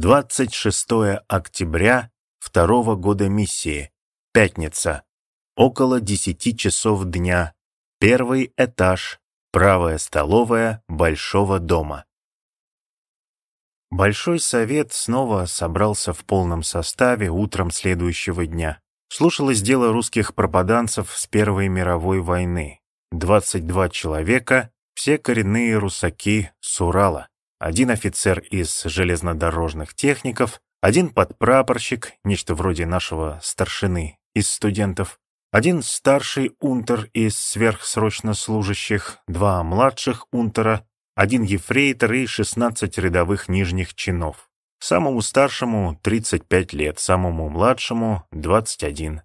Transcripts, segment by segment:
26 октября второго года миссии. Пятница. Около 10 часов дня. Первый этаж. Правая столовая Большого дома. Большой совет снова собрался в полном составе утром следующего дня. Слушалось дело русских пропаданцев с Первой мировой войны. 22 человека, все коренные русаки с Урала. Один офицер из железнодорожных техников, один подпрапорщик, нечто вроде нашего старшины, из студентов, один старший унтер из сверхсрочно служащих, два младших унтера, один ефрейтор и 16 рядовых нижних чинов. Самому старшему 35 лет, самому младшему 21.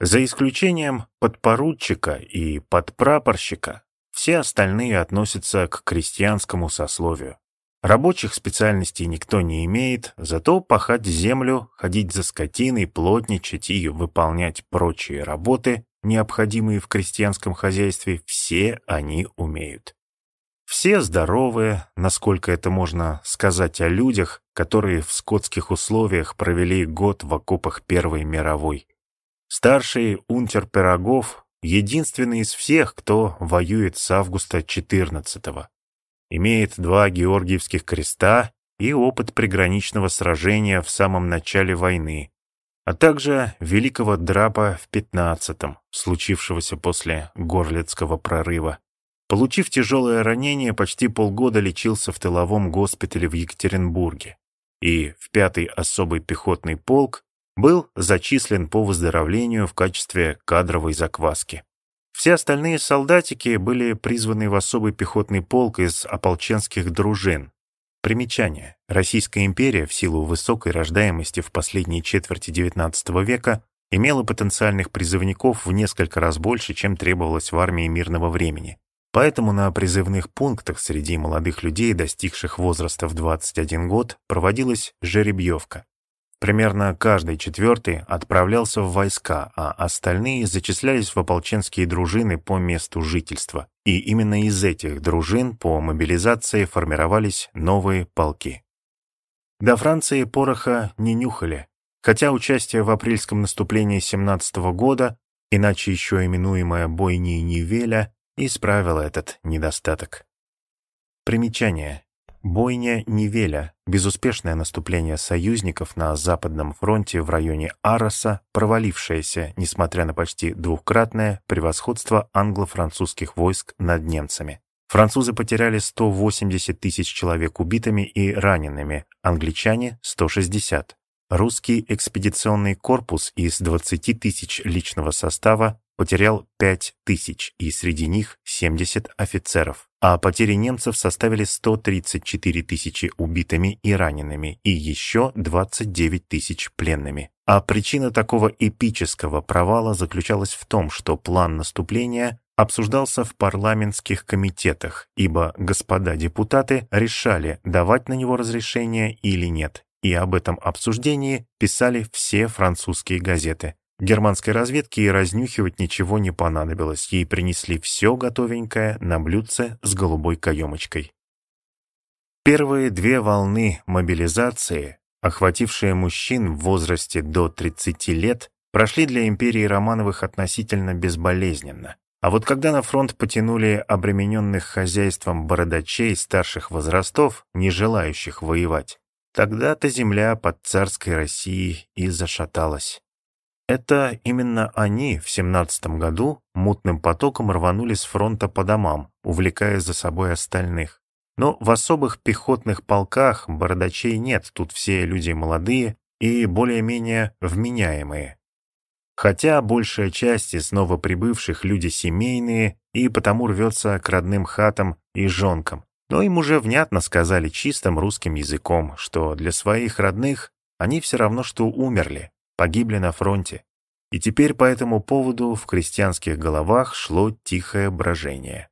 За исключением подпоручика и подпрапорщика, все остальные относятся к крестьянскому сословию. Рабочих специальностей никто не имеет, зато пахать землю, ходить за скотиной, плотничать и выполнять прочие работы, необходимые в крестьянском хозяйстве, все они умеют. Все здоровые, насколько это можно сказать о людях, которые в скотских условиях провели год в окопах Первой мировой. Старший унтер Пирогов — единственный из всех, кто воюет с августа 14-го. Имеет два Георгиевских креста и опыт приграничного сражения в самом начале войны, а также великого драпа в 15-м, случившегося после Горлицкого прорыва. Получив тяжелое ранение, почти полгода лечился в тыловом госпитале в Екатеринбурге и в пятый особый пехотный полк был зачислен по выздоровлению в качестве кадровой закваски. Все остальные солдатики были призваны в особый пехотный полк из ополченских дружин. Примечание. Российская империя в силу высокой рождаемости в последней четверти XIX века имела потенциальных призывников в несколько раз больше, чем требовалось в армии мирного времени. Поэтому на призывных пунктах среди молодых людей, достигших возраста в 21 год, проводилась жеребьевка. Примерно каждый четвертый отправлялся в войска, а остальные зачислялись в ополченские дружины по месту жительства. И именно из этих дружин по мобилизации формировались новые полки. До Франции пороха не нюхали, хотя участие в апрельском наступлении 17 года, иначе еще именуемое бойней Нивеля, исправила этот недостаток. Примечание. Бойня Нивеля, безуспешное наступление союзников на Западном фронте в районе Ароса, провалившееся, несмотря на почти двухкратное превосходство англо-французских войск над немцами. Французы потеряли 180 тысяч человек убитыми и ранеными, англичане — 160. Русский экспедиционный корпус из 20 тысяч личного состава потерял 5 тысяч, и среди них 70 офицеров, а потери немцев составили 134 тысячи убитыми и ранеными, и еще 29 тысяч пленными. А причина такого эпического провала заключалась в том, что план наступления обсуждался в парламентских комитетах, ибо господа депутаты решали, давать на него разрешение или нет, и об этом обсуждении писали все французские газеты. Германской разведке и разнюхивать ничего не понадобилось, ей принесли все готовенькое на блюдце с голубой каемочкой. Первые две волны мобилизации, охватившие мужчин в возрасте до 30 лет, прошли для империи Романовых относительно безболезненно. А вот когда на фронт потянули обремененных хозяйством бородачей старших возрастов, не желающих воевать, тогда-то земля под царской Россией и зашаталась. Это именно они в 17 году мутным потоком рванули с фронта по домам, увлекая за собой остальных. Но в особых пехотных полках бородачей нет, тут все люди молодые и более-менее вменяемые. Хотя большая часть из новоприбывших люди семейные и потому рвется к родным хатам и жонкам. Но им уже внятно сказали чистым русским языком, что для своих родных они все равно что умерли, погибли на фронте. И теперь по этому поводу в крестьянских головах шло тихое брожение.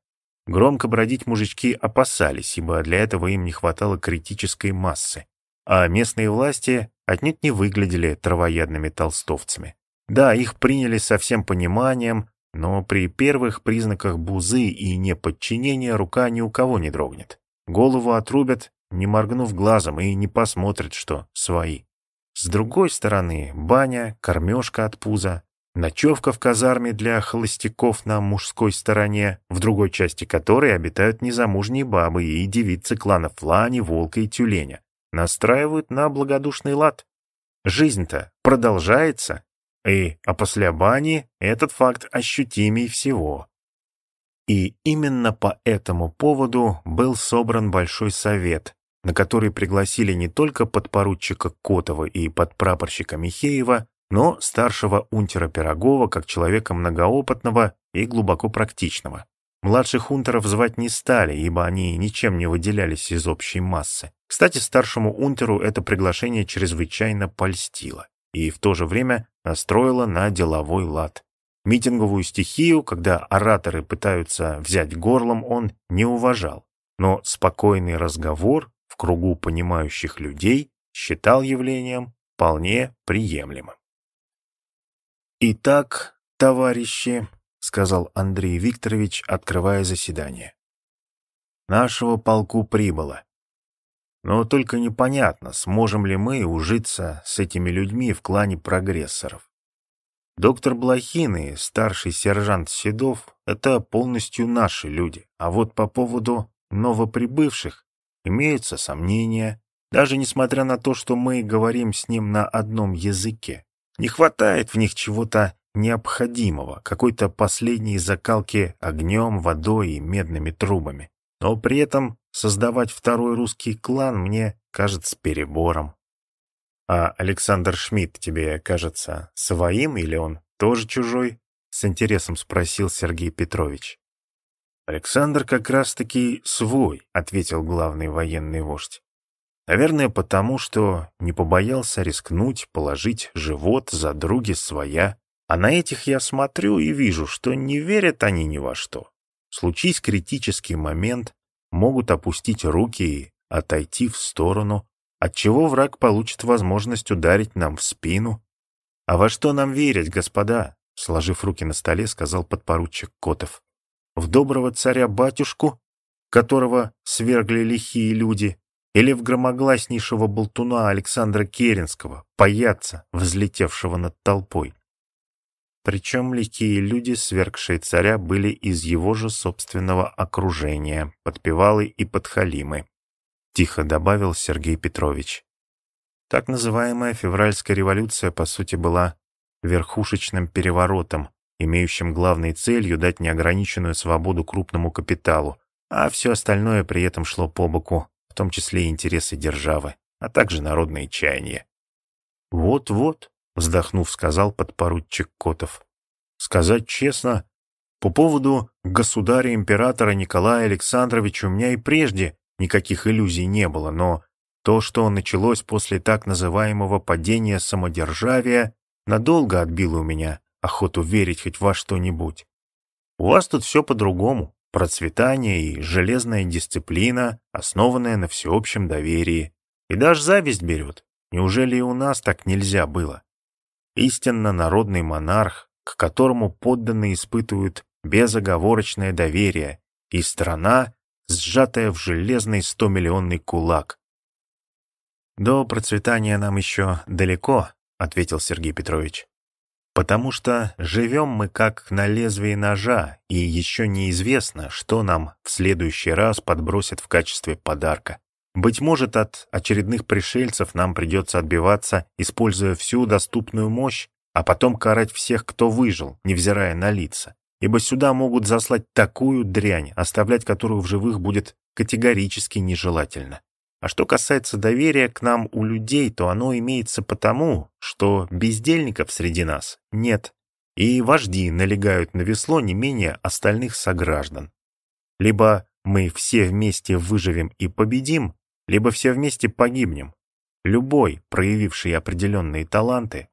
Громко бродить мужички опасались, ибо для этого им не хватало критической массы. А местные власти отнюдь не выглядели травоядными толстовцами. Да, их приняли со всем пониманием, но при первых признаках бузы и неподчинения рука ни у кого не дрогнет. Голову отрубят, не моргнув глазом, и не посмотрят, что свои. С другой стороны, баня, кормежка от пуза, ночевка в казарме для холостяков на мужской стороне, в другой части которой обитают незамужние бабы и девицы кланов Лани, Волка и Тюленя, настраивают на благодушный лад. Жизнь-то продолжается, и, а после бани этот факт ощутимей всего. И именно по этому поводу был собран Большой Совет, на который пригласили не только подпоручика Котова и подпрапорщика Михеева, но старшего унтера Пирогова как человека многоопытного и глубоко практичного. Младших унтеров звать не стали, ибо они ничем не выделялись из общей массы. Кстати, старшему унтеру это приглашение чрезвычайно польстило и в то же время настроило на деловой лад. Митинговую стихию, когда ораторы пытаются взять горлом, он не уважал, но спокойный разговор кругу понимающих людей считал явлением вполне приемлемым. «Итак, товарищи», — сказал Андрей Викторович, открывая заседание, — «нашего полку прибыло. Но только непонятно, сможем ли мы ужиться с этими людьми в клане прогрессоров. Доктор Блохин и старший сержант Седов — это полностью наши люди, а вот по поводу новоприбывших имеются сомнения, даже несмотря на то, что мы говорим с ним на одном языке. Не хватает в них чего-то необходимого, какой-то последней закалки огнем, водой и медными трубами. Но при этом создавать второй русский клан мне кажется перебором. А Александр Шмидт тебе кажется своим или он тоже чужой? С интересом спросил Сергей Петрович. Александр как раз-таки свой, ответил главный военный вождь. Наверное, потому что не побоялся рискнуть, положить живот за други своя. А на этих я смотрю и вижу, что не верят они ни во что. Случись критический момент, могут опустить руки и отойти в сторону, отчего враг получит возможность ударить нам в спину. «А во что нам верить, господа?» — сложив руки на столе, сказал подпоручик Котов. «В доброго царя-батюшку, которого свергли лихие люди, или в громогласнейшего болтуна Александра Керенского, паяца, взлетевшего над толпой?» Причем лихие люди, свергшие царя, были из его же собственного окружения, подпевалы и подхалимы. — тихо добавил Сергей Петрович. Так называемая февральская революция, по сути, была верхушечным переворотом, имеющим главной целью дать неограниченную свободу крупному капиталу, а все остальное при этом шло по боку, в том числе и интересы державы, а также народные чаяния. «Вот-вот», — вздохнув, сказал подпоручик Котов. «Сказать честно, по поводу государя-императора Николая Александровича у меня и прежде никаких иллюзий не было, но то, что началось после так называемого падения самодержавия, надолго отбило у меня охоту верить хоть во что-нибудь. У вас тут все по-другому. Процветание и железная дисциплина, основанная на всеобщем доверии. И даже зависть берет. Неужели и у нас так нельзя было? Истинно народный монарх, к которому подданные испытывают безоговорочное доверие, и страна, сжатая в железный стомиллионный кулак. «До процветания нам еще далеко», — ответил Сергей Петрович. «Потому что живем мы как на лезвии ножа, и еще неизвестно, что нам в следующий раз подбросят в качестве подарка. Быть может, от очередных пришельцев нам придется отбиваться, используя всю доступную мощь, а потом карать всех, кто выжил, невзирая на лица ибо сюда могут заслать такую дрянь, оставлять которую в живых будет категорически нежелательно. А что касается доверия к нам у людей, то оно имеется потому, что бездельников среди нас нет, и вожди налегают на весло не менее остальных сограждан. Либо мы все вместе выживем и победим, либо все вместе погибнем. Любой, проявивший определенные таланты,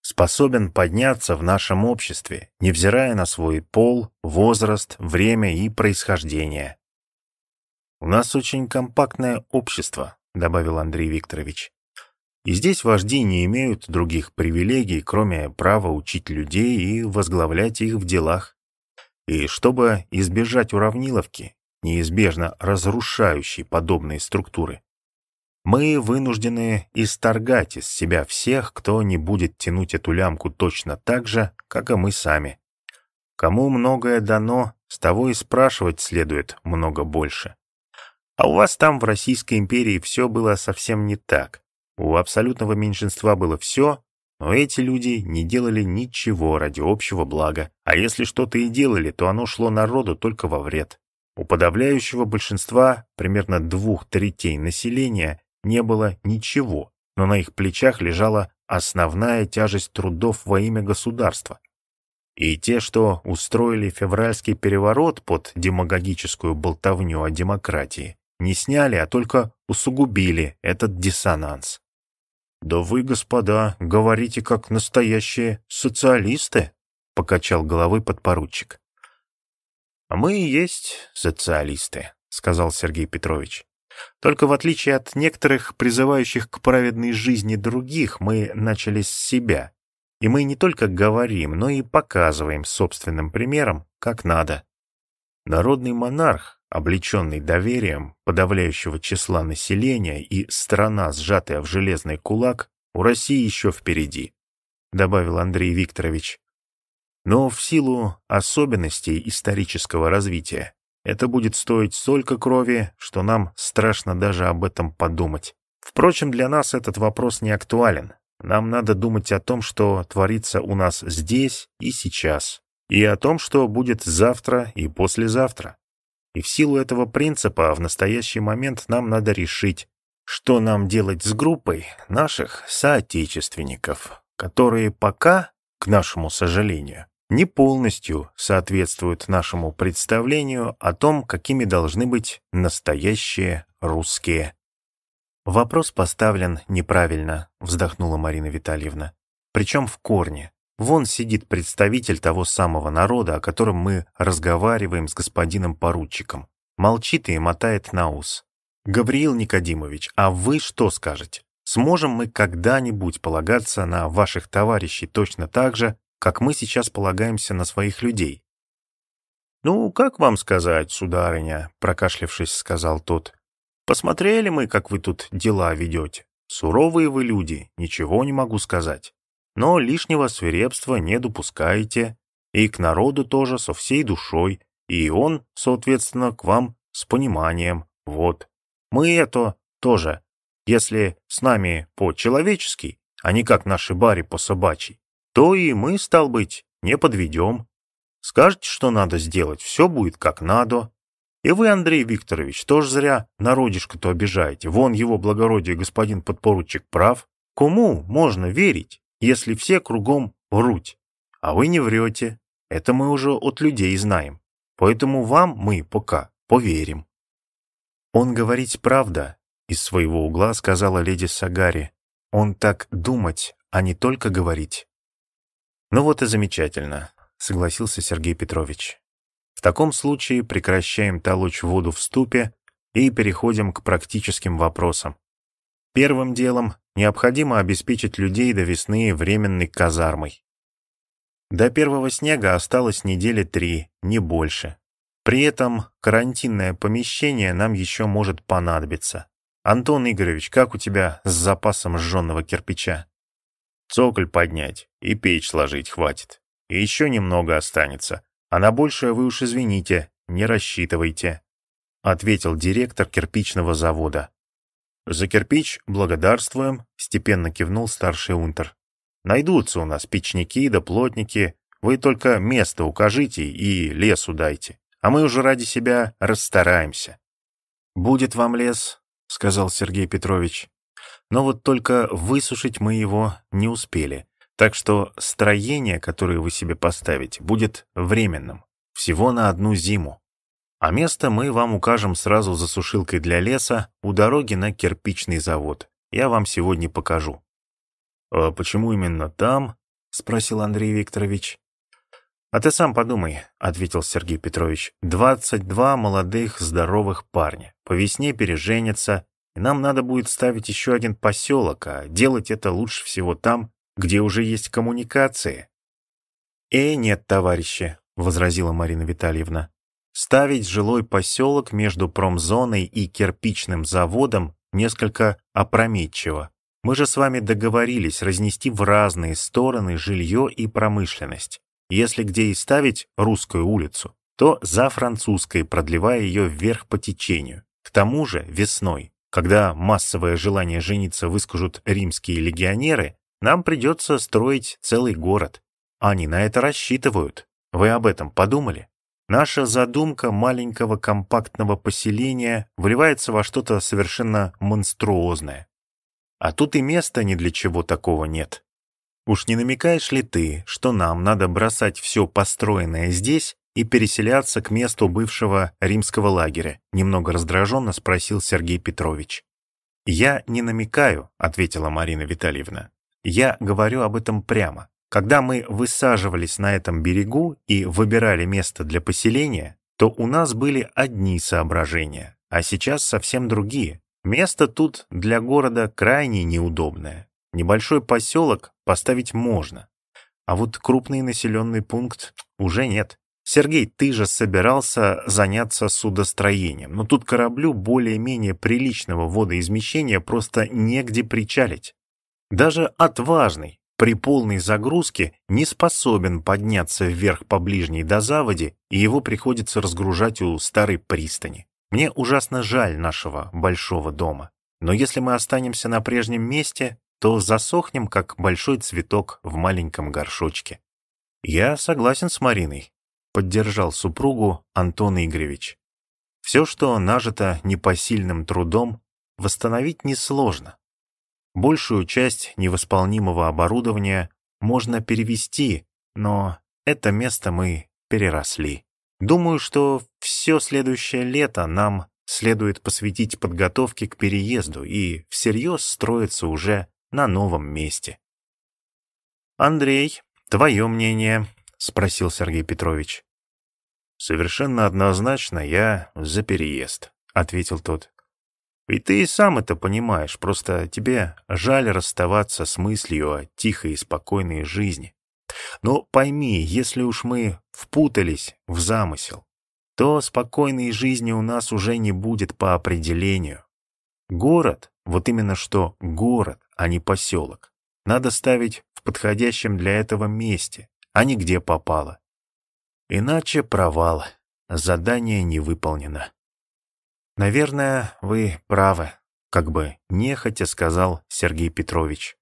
способен подняться в нашем обществе, невзирая на свой пол, возраст, время и происхождение. «У нас очень компактное общество», — добавил Андрей Викторович. «И здесь вожди не имеют других привилегий, кроме права учить людей и возглавлять их в делах. И чтобы избежать уравниловки, неизбежно разрушающей подобные структуры, Мы вынуждены исторгать из себя всех, кто не будет тянуть эту лямку точно так же, как и мы сами. Кому многое дано, с того и спрашивать следует много больше. А у вас там в Российской империи все было совсем не так. У абсолютного меньшинства было все, но эти люди не делали ничего ради общего блага, а если что-то и делали, то оно шло народу только во вред. У подавляющего большинства, примерно двух третей населения, не было ничего, но на их плечах лежала основная тяжесть трудов во имя государства. И те, что устроили февральский переворот под демагогическую болтовню о демократии, не сняли, а только усугубили этот диссонанс. «Да вы, господа, говорите как настоящие социалисты», — покачал головой подпоручик. «А мы и есть социалисты», — сказал Сергей Петрович. «Только в отличие от некоторых, призывающих к праведной жизни других, мы начали с себя. И мы не только говорим, но и показываем собственным примером, как надо. Народный монарх, облеченный доверием подавляющего числа населения и страна, сжатая в железный кулак, у России еще впереди, добавил Андрей Викторович. Но в силу особенностей исторического развития это будет стоить столько крови, что нам страшно даже об этом подумать. Впрочем, для нас этот вопрос не актуален. Нам надо думать о том, что творится у нас здесь и сейчас, и о том, что будет завтра и послезавтра. И в силу этого принципа в настоящий момент нам надо решить, что нам делать с группой наших соотечественников, которые пока, к нашему сожалению, не полностью соответствуют нашему представлению о том, какими должны быть настоящие русские. Вопрос поставлен неправильно, вздохнула Марина Витальевна. Причем в корне. Вон сидит представитель того самого народа, о котором мы разговариваем с господином поручиком. Молчит и мотает на ус. Гавриил Никодимович, а вы что скажете? Сможем мы когда-нибудь полагаться на ваших товарищей точно так же, как мы сейчас полагаемся на своих людей? «Ну, как вам сказать, сударыня?» — прокашлявшись, сказал тот. «Посмотрели мы, как вы тут дела ведете. Суровые вы люди, ничего не могу сказать но лишнего свирепства не допускаете, и к народу тоже со всей душой, и он, соответственно, к вам с пониманием. Вот. Мы это тоже, если с нами по-человечески, а не как наши бари по-собачьи, то и мы, стал быть, не подведем. Скажете, что надо сделать, все будет как надо. И вы, Андрей Викторович, тоже зря народишко-то обижаете. Вон его благородие господин подпоручик прав. Кому можно верить? Если все кругом вруть. А вы не врете. Это мы уже от людей знаем. Поэтому вам мы пока поверим. Он говорить правда, из своего угла сказала леди Сагари. Он так думать, а не только говорить. Ну вот и замечательно, согласился Сергей Петрович. В таком случае прекращаем толочь воду в ступе и переходим к практическим вопросам. Первым делом необходимо обеспечить людей до весны временной казармой. До первого снега осталось недели три, не больше. При этом карантинное помещение нам еще может понадобиться. Антон Игоревич, как у тебя с запасом сжженного кирпича? Цоколь поднять и печь сложить хватит. И еще немного останется. А на большее вы уж извините, не рассчитывайте, — ответил директор кирпичного завода. «За кирпич благодарствуем», — степенно кивнул старший унтер. «Найдутся у нас печники да плотники. Вы только место укажите и лесу дайте, а мы уже ради себя расстараемся». «Будет вам лес», — сказал Сергей Петрович. «Но вот только высушить мы его не успели, так что строение, которое вы себе поставите, будет временным, всего на одну зиму. А место мы вам укажем сразу за сушилкой для леса у дороги на кирпичный завод. Я вам сегодня покажу». «А почему именно там?» — спросил Андрей Викторович. «А ты сам подумай», — ответил Сергей Петрович. «Двадцать два молодых здоровых парня. По весне переженятся, и нам надо будет ставить еще один поселок, а делать это лучше всего там, где уже есть коммуникации». «Э, нет, товарищи», — возразила Марина Витальевна. Ставить жилой поселок между промзоной и кирпичным заводом несколько опрометчиво. Мы же с вами договорились разнести в разные стороны жилье и промышленность. Если где и ставить русскую улицу, то за французской, продлевая ее вверх по течению. К тому же весной, когда массовое желание жениться выскажут римские легионеры, нам придется строить целый город. Они на это рассчитывают. Вы об этом подумали? Наша задумка маленького компактного поселения вливается во что-то совершенно монструозное. А тут и места ни для чего такого нет. Уж не намекаешь ли ты, что нам надо бросать все построенное здесь и переселяться к месту бывшего римского лагеря? Немного раздраженно спросил Сергей Петрович. «Я не намекаю», — ответила Марина Витальевна. «Я говорю об этом прямо. Когда мы высаживались на этом берегу и выбирали место для поселения, то у нас были одни соображения, а сейчас совсем другие. Место тут для города крайне неудобное. Небольшой поселок поставить можно, а вот крупный населенный пункт уже нет. Сергей, ты же собирался заняться судостроением, но тут кораблю более-менее приличного водоизмещения просто негде причалить. Даже отважный, при полной загрузке не способен подняться вверх по ближней до заводи, и его приходится разгружать у старой пристани. Мне ужасно жаль нашего большого дома, но если мы останемся на прежнем месте, то засохнем, как большой цветок в маленьком горшочке. Я согласен с Мариной, поддержал супругу Антон Игоревич. Все, что нажито непосильным трудом, восстановить несложно. Большую часть невосполнимого оборудования можно перевести, но это место мы переросли. Думаю, что все следующее лето нам следует посвятить подготовке к переезду и всерьез строиться уже на новом месте. «Андрей, твое мнение?» — спросил Сергей Петрович. «Совершенно однозначно я за переезд», — ответил тот. «И ты и сам это понимаешь, просто тебе жаль расставаться с мыслью о тихой и спокойной жизни. Но пойми, если уж мы впутались в замысел, то спокойной жизни у нас уже не будет по определению. Город, вот именно что город, а не поселок, надо ставить в подходящем для этого месте, а не где попало. Иначе провал, задание не выполнено. Наверное, вы правы, как бы нехотя сказал Сергей Петрович.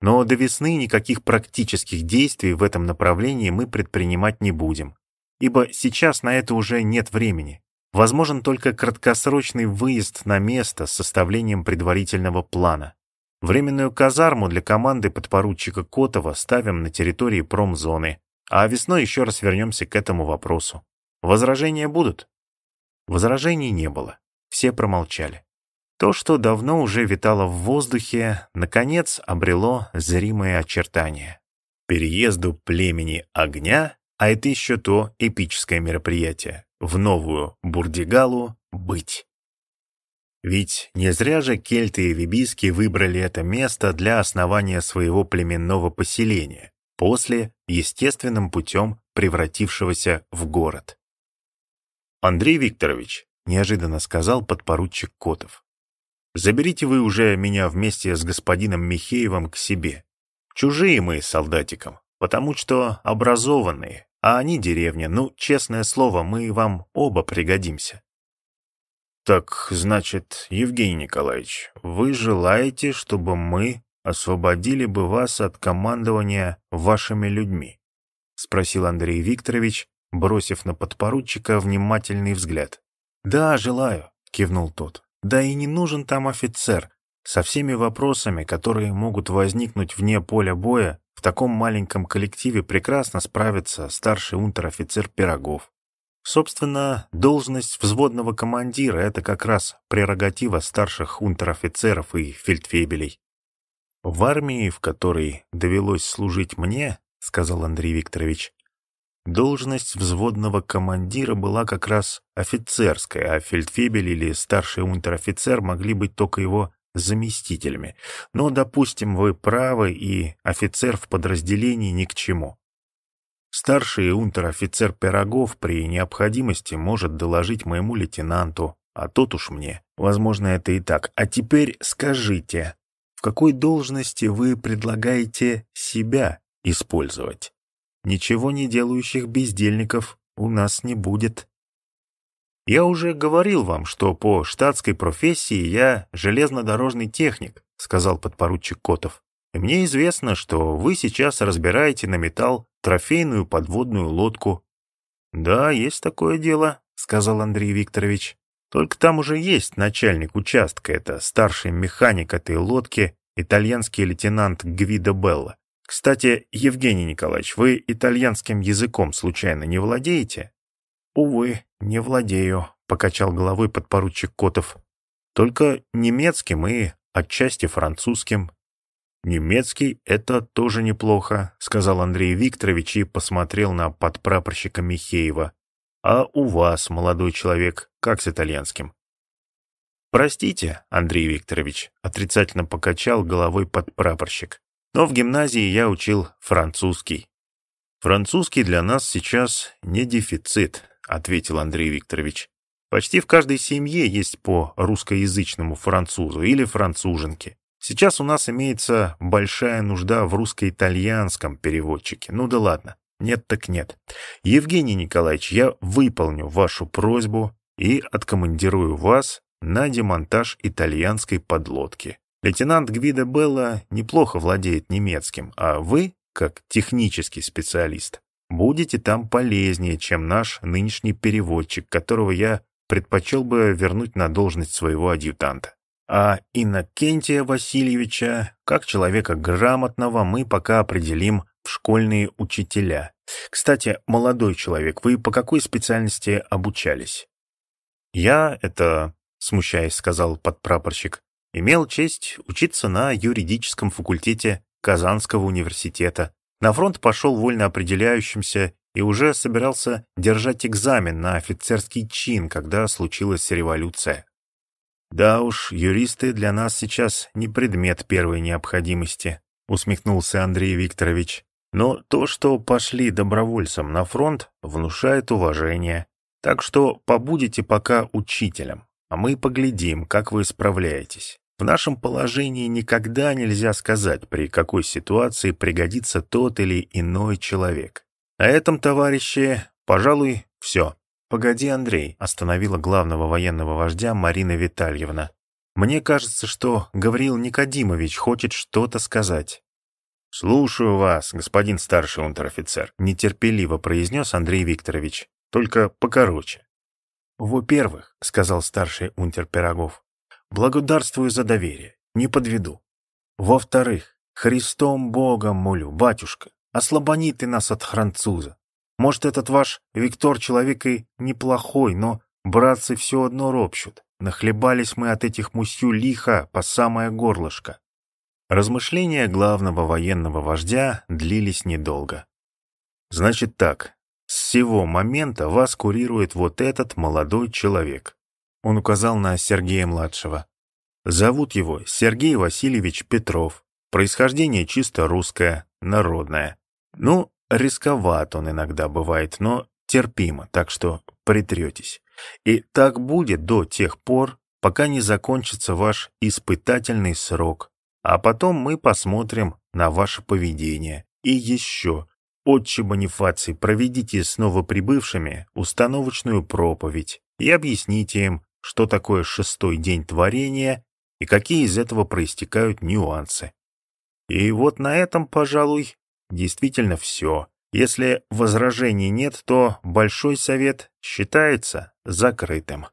Но до весны никаких практических действий в этом направлении мы предпринимать не будем, ибо сейчас на это уже нет времени. Возможен только краткосрочный выезд на место с составлением предварительного плана. Временную казарму для команды подпоручика Котова ставим на территории промзоны, а весной еще раз вернемся к этому вопросу. Возражения будут? Возражений не было. Все промолчали. То, что давно уже витало в воздухе, наконец обрело зримое очертание. Переезду племени огня, а это еще то эпическое мероприятие, в новую Бурдигалу быть. Ведь не зря же кельты и вибиски выбрали это место для основания своего племенного поселения, после естественным путем превратившегося в город. «Андрей Викторович», — неожиданно сказал подпоручик Котов, Заберите вы уже меня вместе с господином Михеевым к себе. Чужие мы солдатикам, потому что образованные, а они деревня. Ну, честное слово, мы вам оба пригодимся. Так, значит, Евгений Николаевич, вы желаете, чтобы мы освободили бы вас от командования вашими людьми? Спросил Андрей Викторович, бросив на подпоручика внимательный взгляд. Да, желаю, кивнул тот. Да и не нужен там офицер. Со всеми вопросами, которые могут возникнуть вне поля боя, в таком маленьком коллективе прекрасно справится старший унтер-офицер Пирогов. Собственно, должность взводного командира — это как раз прерогатива старших унтер-офицеров и фельдфебелей. «В армии, в которой довелось служить мне, — сказал Андрей Викторович, Должность взводного командира была как раз офицерская, а фельдфебель или старший унтер-офицер могли быть только его заместителями. Но, допустим, вы правы, и офицер в подразделении ни к чему. Старший унтер-офицер Пирогов при необходимости может доложить моему лейтенанту, а тут уж мне. Возможно, это и так. А теперь скажите, в какой должности вы предлагаете себя использовать? Ничего не делающих бездельников у нас не будет. Я уже говорил вам, что по штатской профессии я железнодорожный техник, сказал подпоручик Котов. Мне известно, что вы сейчас разбираете на металл трофейную подводную лодку. Да, есть такое дело, сказал Андрей Викторович. Только там уже есть начальник участка, это старший механик этой лодки, итальянский лейтенант Гвидо Белла. Кстати, Евгений Николаевич, вы итальянским языком случайно не владеете? Увы, не владею, покачал головой подпоручик Котов. Только немецким и отчасти французским. Немецкий — это тоже неплохо, сказал Андрей Викторович и посмотрел на подпрапорщика Михеева. А у вас, молодой человек, как с итальянским? Простите, Андрей Викторович, отрицательно покачал головой подпрапорщик. Но в гимназии я учил французский. Французский для нас сейчас не дефицит, ответил Андрей Викторович. Почти в каждой семье есть по русскоязычному французу или француженке. Сейчас у нас имеется большая нужда в русско-итальянском переводчике. Ну да ладно. Нет так нет. Евгений Николаевич, я выполню вашу просьбу и откомандирую вас на демонтаж итальянской подлодки. Лейтенант Гвида Белла неплохо владеет немецким, а вы, как технический специалист, будете там полезнее, чем наш нынешний переводчик, которого я предпочел бы вернуть на должность своего адъютанта. А Иннокентия Васильевича, как человека грамотного, мы пока определим в школьные учителя. Кстати, молодой человек, вы по какой специальности обучались? Я это, смущаясь, сказал подпрапорщик, имел честь учиться на юридическом факультете Казанского университета. На фронт пошел вольно определяющимся и уже собирался держать экзамен на офицерский чин, когда случилась революция. Да уж, юристы для нас сейчас не предмет первой необходимости, усмехнулся Андрей Викторович. Но то, что пошли добровольцем на фронт, внушает уважение. Так что побудете пока учителем, а мы поглядим, как вы справляетесь. В нашем положении никогда нельзя сказать, при какой ситуации пригодится тот или иной человек. На этом, товарищи, пожалуй, все. «Погоди, Андрей», — остановила главного военного вождя Марина Витальевна. «Мне кажется, что Гавриил Никодимович хочет что-то сказать». «Слушаю вас, господин старший унтер-офицер», — нетерпеливо произнес Андрей Викторович. «Только покороче». «Во-первых», — сказал старший унтер Пирогов, — «благодарствую за доверие, не подведу. Во-вторых, Христом Богом молю, батюшка, ослабони ты нас от француза. Может, этот ваш Виктор человек и неплохой, но братцы все одно ропщут. Нахлебались мы от этих мусью лиха по самое горлышко. Размышления главного военного вождя длились недолго. «Значит так, с сего момента вас курирует вот этот молодой человек». Он указал на Сергея-младшего. «Зовут его Сергей Васильевич Петров. Происхождение чисто русское, народное. Ну, рисковат он иногда бывает, но терпимо, так что притретесь. И так будет до тех пор, пока не закончится ваш испытательный срок, а потом мы посмотрим на ваше поведение. И еще, отче Бонифаций, проведите с новоприбывшими установочную проповедь и объясните им, что такое шестой день творения и какие из этого проистекают нюансы. И вот на этом, пожалуй, действительно все. Если возражений нет, то Большой Совет считается закрытым.